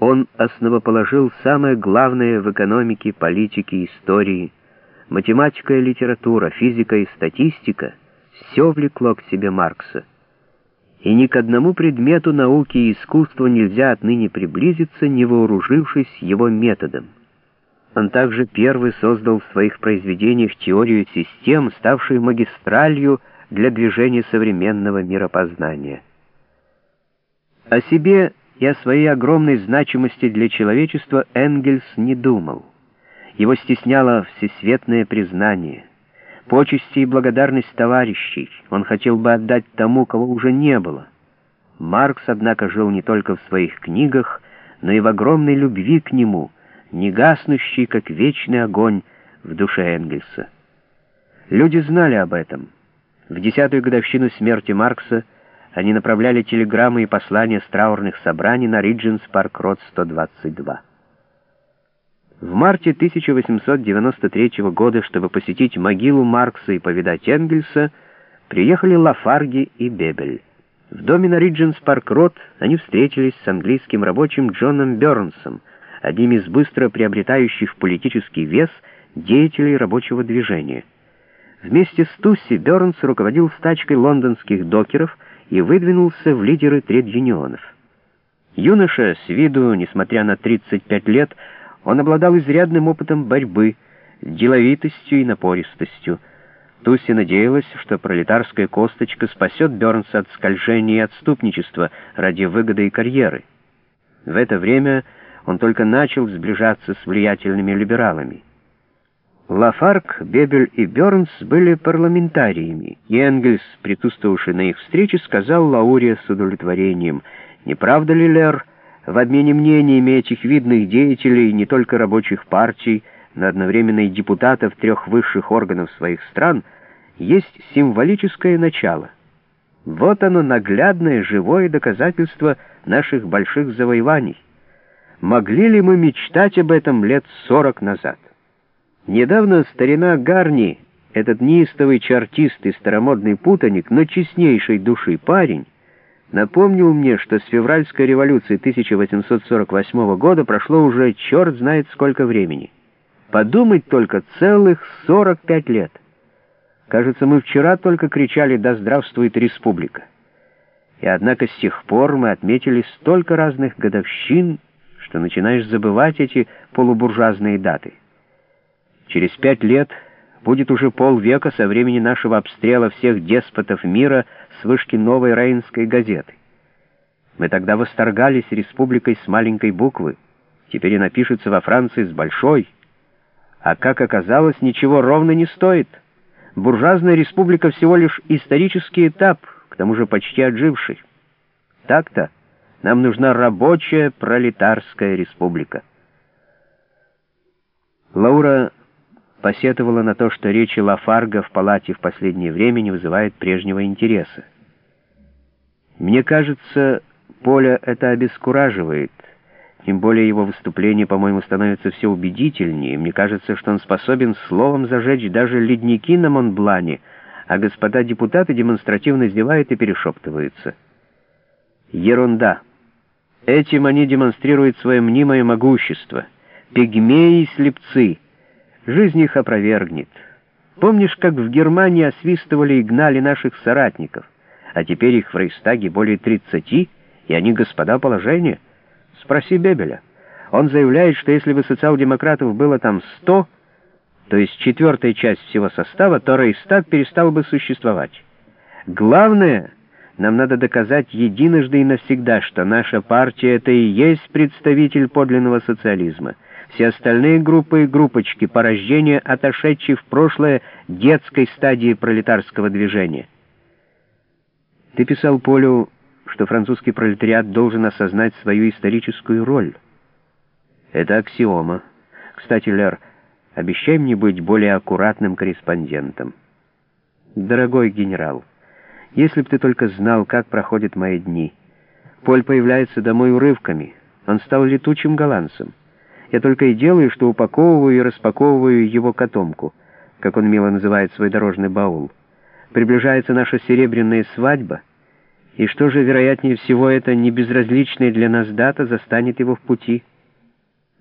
Он основоположил самое главное в экономике, политике, истории. Математика и литература, физика и статистика — все влекло к себе Маркса. И ни к одному предмету науки и искусства нельзя отныне приблизиться, не вооружившись его методом. Он также первый создал в своих произведениях теорию систем, ставшую магистралью для движения современного миропознания. О себе и о своей огромной значимости для человечества Энгельс не думал. Его стесняло всесветное признание, почести и благодарность товарищей. Он хотел бы отдать тому, кого уже не было. Маркс, однако, жил не только в своих книгах, но и в огромной любви к нему, не гаснущей, как вечный огонь в душе Энгельса. Люди знали об этом. В десятую годовщину смерти Маркса они направляли телеграммы и послания с траурных собраний на Ридженс Парк Род 122. В марте 1893 года, чтобы посетить могилу Маркса и повидать Энгельса, приехали Лафарги и Бебель. В доме на Ридженс Парк Род они встретились с английским рабочим Джоном Бернсом, одним из быстро приобретающих политический вес деятелей рабочего движения. Вместе с Тусси Бернс руководил стачкой лондонских докеров и выдвинулся в лидеры тред-юнионов. Юноша, с виду, несмотря на 35 лет, он обладал изрядным опытом борьбы, деловитостью и напористостью. Тусси надеялась, что пролетарская косточка спасет Бернса от скольжения и отступничества ради выгоды и карьеры. В это время он только начал сближаться с влиятельными либералами. Лафарк, Бебель и Бернс были парламентариями, и Энгельс, присутствовавший на их встрече, сказал Лауре с удовлетворением, «Не правда ли, Лер, в обмене мнениями этих видных деятелей не только рабочих партий, но одновременно и депутатов трех высших органов своих стран, есть символическое начало. Вот оно наглядное, живое доказательство наших больших завоеваний. Могли ли мы мечтать об этом лет сорок назад?» Недавно старина Гарни, этот неистовый чартист и старомодный путаник, но честнейшей души парень, напомнил мне, что с февральской революции 1848 года прошло уже черт знает сколько времени. Подумать только, целых 45 лет. Кажется, мы вчера только кричали «Да здравствует республика!». И однако с тех пор мы отметили столько разных годовщин, что начинаешь забывать эти полубуржуазные даты. Через пять лет будет уже полвека со времени нашего обстрела всех деспотов мира с вышки новой Рейнской газеты. Мы тогда восторгались республикой с маленькой буквы, теперь и напишется во Франции с большой. А как оказалось, ничего ровно не стоит. Буржуазная республика всего лишь исторический этап, к тому же почти отживший. Так-то нам нужна рабочая пролетарская республика. Лаура посетовала на то, что речи Лафарга в палате в последнее время не вызывают прежнего интереса. Мне кажется, Поля это обескураживает. Тем более его выступление, по-моему, становится все убедительнее. Мне кажется, что он способен словом зажечь даже ледники на Монблане, а господа депутаты демонстративно зевают и перешептываются. Ерунда. Этим они демонстрируют свое мнимое могущество. Пигмеи и слепцы — Жизнь их опровергнет. Помнишь, как в Германии освистывали и гнали наших соратников, а теперь их в Рейхстаге более 30, и они господа положения? Спроси Бебеля. Он заявляет, что если бы социал-демократов было там 100, то есть четвертая часть всего состава, то Рейхстаг перестал бы существовать. Главное, нам надо доказать единожды и навсегда, что наша партия — это и есть представитель подлинного социализма — все остальные группы и группочки порождения, отошедшие в прошлое детской стадии пролетарского движения. Ты писал Полю, что французский пролетариат должен осознать свою историческую роль. Это аксиома. Кстати, Лер, обещай мне быть более аккуратным корреспондентом. Дорогой генерал, если б ты только знал, как проходят мои дни. Поль появляется домой урывками. Он стал летучим голландцем. Я только и делаю, что упаковываю и распаковываю его котомку, как он мило называет свой дорожный баул. Приближается наша серебряная свадьба, И что же, вероятнее всего, эта небезразличная для нас дата застанет его в пути –